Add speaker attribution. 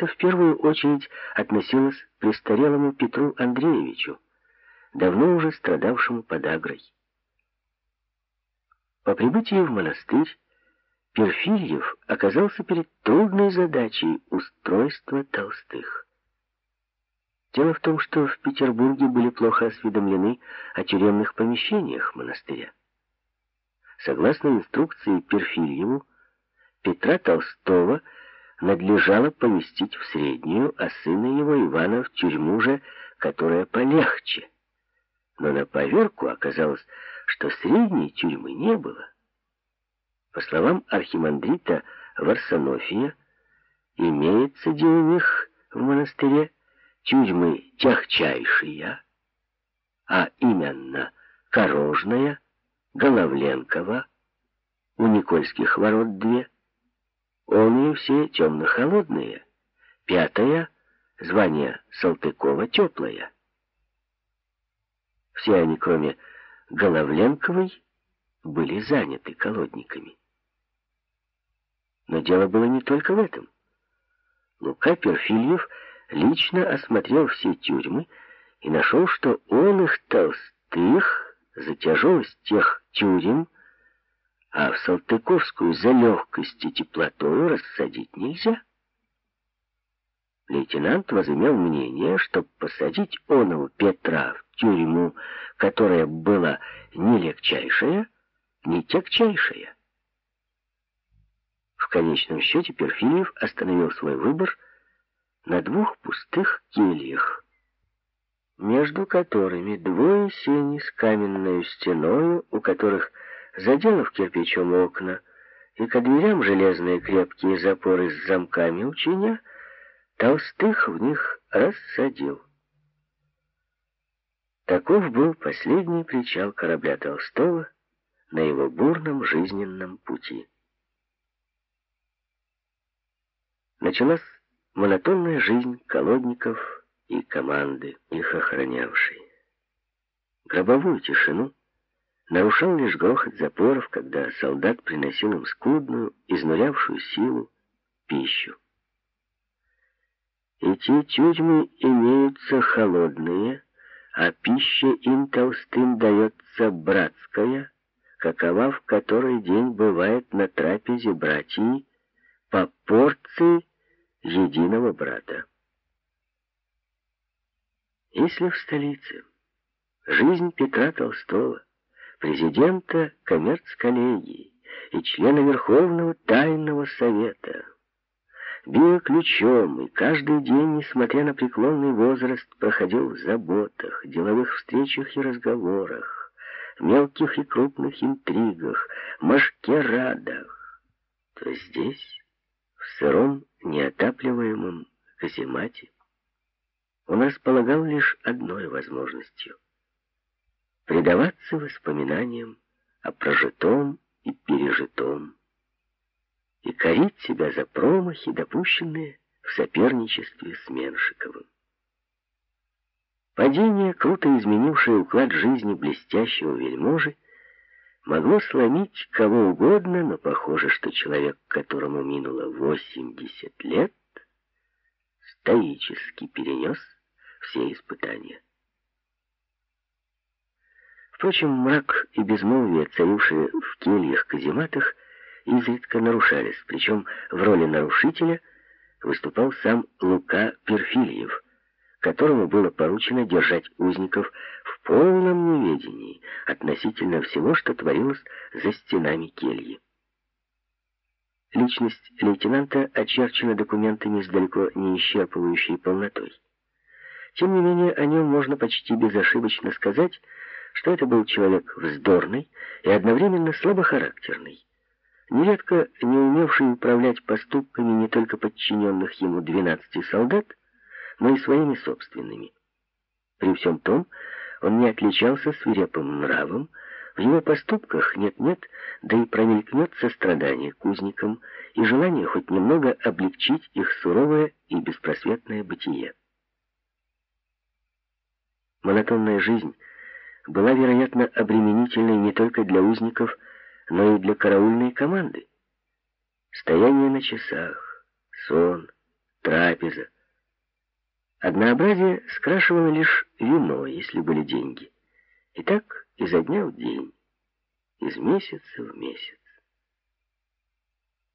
Speaker 1: Это в первую очередь относилось к престарелому Петру Андреевичу, давно уже страдавшему подагрой. По прибытии в монастырь Перфильев оказался перед трудной задачей устройства толстых. Дело в том, что в Петербурге были плохо осведомлены о тюремных помещениях монастыря. Согласно инструкции Перфильеву, Петра Толстого надлежало поместить в среднюю, а сына его Ивана в тюрьму же, которая полегче. Но на поверку оказалось, что средней тюрьмы не было. По словам архимандрита Варсонофия, имеется где у них в монастыре тюрьмы тягчайшие, а именно Корожная, Головленкова, у Никольских ворот две, он и все темно-холодные, пятая — звание Салтыкова теплая. Все они, кроме Головленковой, были заняты колодниками. Но дело было не только в этом. Лука Перфильев лично осмотрел все тюрьмы и нашел, что он их толстых за тяжелость тех тюрем, а в Салтыковскую за легкость и теплотою рассадить нельзя. Лейтенант возымел мнение, что посадить оного Петра в тюрьму, которая была не легчайшая, не тягчайшая. В конечном счете Перфильев остановил свой выбор на двух пустых кельях, между которыми двое сени с каменной стеною, у которых, заделав кирпичом окна, и к дверям железные крепкие запоры с замками учиня, толстых в них рассадил. Таков был последний причал корабля Толстого на его бурном жизненном пути. Началась монотонная жизнь колодников и команды, их охранявшей. Гробовую тишину нарушал лишь грохот запоров, когда солдат приносил им скудную, изнурявшую силу, пищу. Эти тюрьмы имеются холодные, а пища им толстым дается братская, какова в который день бывает на трапезе братьи, по порции единого брата. Если в столице жизнь Петра Толстого, президента коммерц-коллегии и члена Верховного Тайного Совета, била ключом и каждый день, несмотря на преклонный возраст, проходил в заботах, деловых встречах и разговорах, мелких и крупных интригах, машкерадах, то здесь в сыром, неотапливаемом каземате он располагал лишь одной возможностью — предаваться воспоминаниям о прожитом и пережитом и корить себя за промахи, допущенные в соперничестве с Меншиковым. Падение, круто изменившее уклад жизни блестящего вельможи, могло сломить кого угодно, но похоже, что человек, которому минуло 80 лет, стоически перенес все испытания. Впрочем, мрак и безмолвие, царившие в кельях-казематах, изредка нарушались, причем в роли нарушителя выступал сам Лука Перфильев, которому было поручено держать узников в полном неведении относительно всего, что творилось за стенами кельи. Личность лейтенанта очерчена документами с далеко не исчерпывающей полнотой. Тем не менее, о нем можно почти безошибочно сказать, что это был человек вздорный и одновременно слабохарактерный, нередко не умевший управлять поступками не только подчиненных ему 12 солдат, но и своими собственными. При всем том, он не отличался свирепым нравом, в его поступках нет-нет, да и промелькнет сострадание к узникам и желание хоть немного облегчить их суровое и беспросветное бытие. Монотонная жизнь была, вероятно, обременительной не только для узников, но и для караульной команды. Стояние на часах, сон, трапеза. Однообразие скрашивало лишь вино, если были деньги. И так изо дня в день, из месяца в месяц.